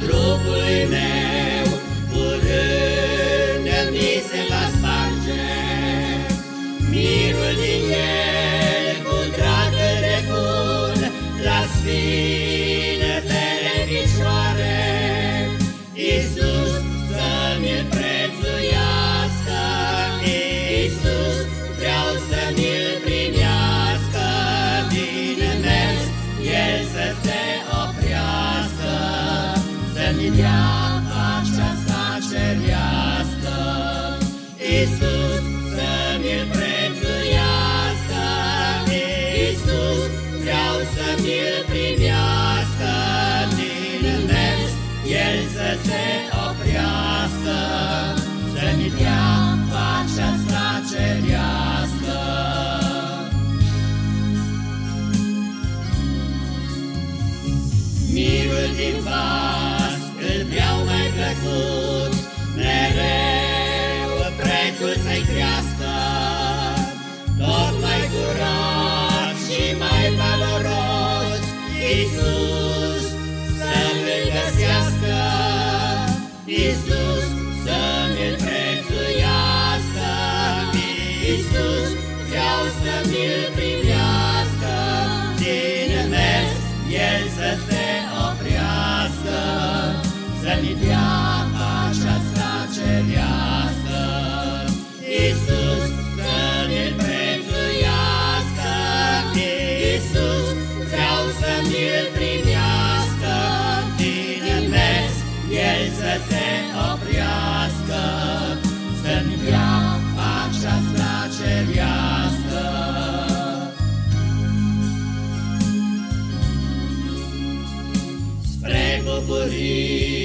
Cuatro se oprească, să ne dea pacea asta cerească. Mirul din vas îl vreau mai plăcut, mereu prețul să-i crească, tot mai curat și mai valoros, Iisus. Iisus să mi-L prețuiască Iisus vreau să mi-L primească. Din mers El să se oprească. Să-mi dea aceasta cerească Iisus să mi-L prețuiască Iisus vreau să mi-L but he